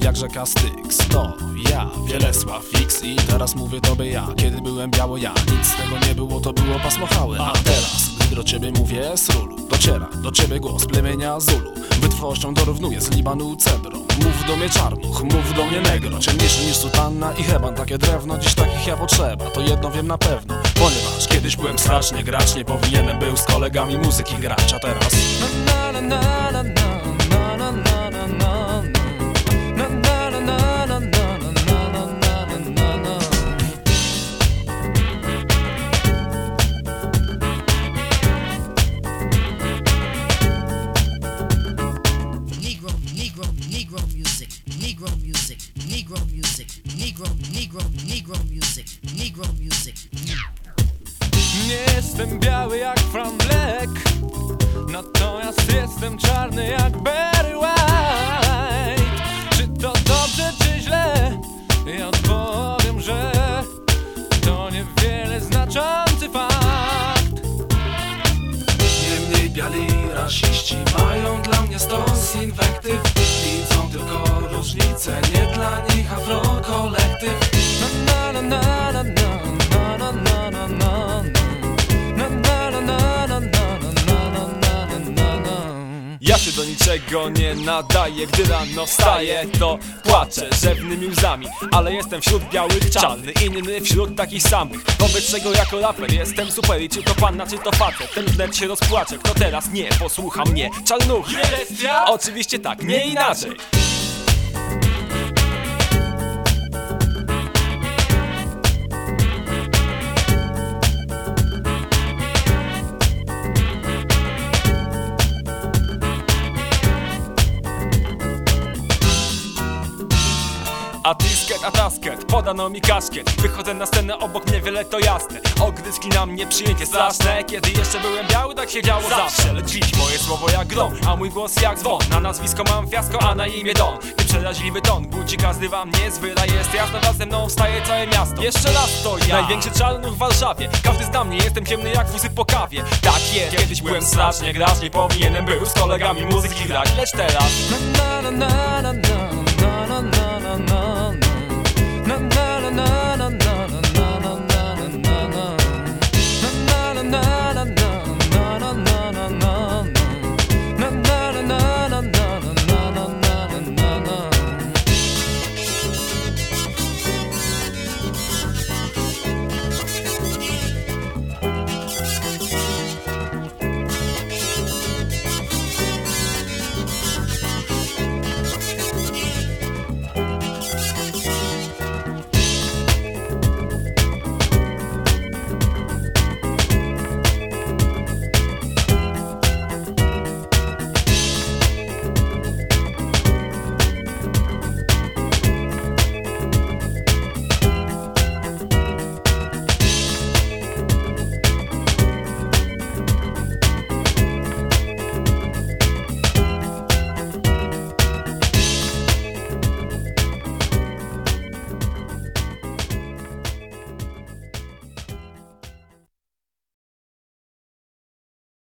Jak rzeka Styx. To ja, Wielesław Fix I teraz mówię tobie ja. Kiedy byłem biało ja Nic z tego nie było, to było pasmo hały A teraz, gdy do ciebie mówię sról Dociera do ciebie głos plemienia Zulu. Wytrwałością dorównuje z Libanu cedrą. Mów do mnie czarnuch, mów do mnie negro. Ciemniejszy niż sutanna i heban Takie drewno, dziś takich ja potrzeba To jedno wiem na pewno. Ponieważ kiedyś byłem strasznie grać Nie powinienem był z kolegami muzyki grać. A teraz? Na na na na na na na na na na Negro, Negro, music, Negro music. Nie jestem biały jak Fran Black Natomiast jestem czarny jak Barry White Czy to dobrze czy źle? Ja odpowiem, że To niewiele znaczący fakt Niemniej biali rasiści mają dla mnie stos inwektyw Ja się do niczego nie nadaję Gdy rano wstaję to płaczę rzewnymi łzami Ale jestem wśród białych czarny Inny wśród takich samych. Wobec czego jako raper jestem super I czy to panna czy to facet Ten wnet się rozpłacze Kto teraz nie posłucha mnie. Czarnuch Oczywiście tak, nie inaczej A tisket, a tasket, podano mi kaszkiet Wychodzę na scenę, obok mnie wiele to jasne. Ogryzki na mnie, przyjęcie straszne. Kiedy jeszcze byłem biały, tak się działo zawsze. Lecz dziś moje słowo jak grom, a mój głos jak dzwon. Na nazwisko mam fiasko, a na imię Don. Ty przeraźliwy ton, budzi każdy wam nie zwyra Jest jasno, wraz ze mną wstaje całe miasto. Jeszcze raz to ja, największy czarnuch w Warszawie. Każdy zna mnie, jestem ciemny jak wózy po kawie. Tak jest, kiedyś byłem strasznie grać Nie powinienem był z kolegami muzyki grać. Lecz teraz. Na na na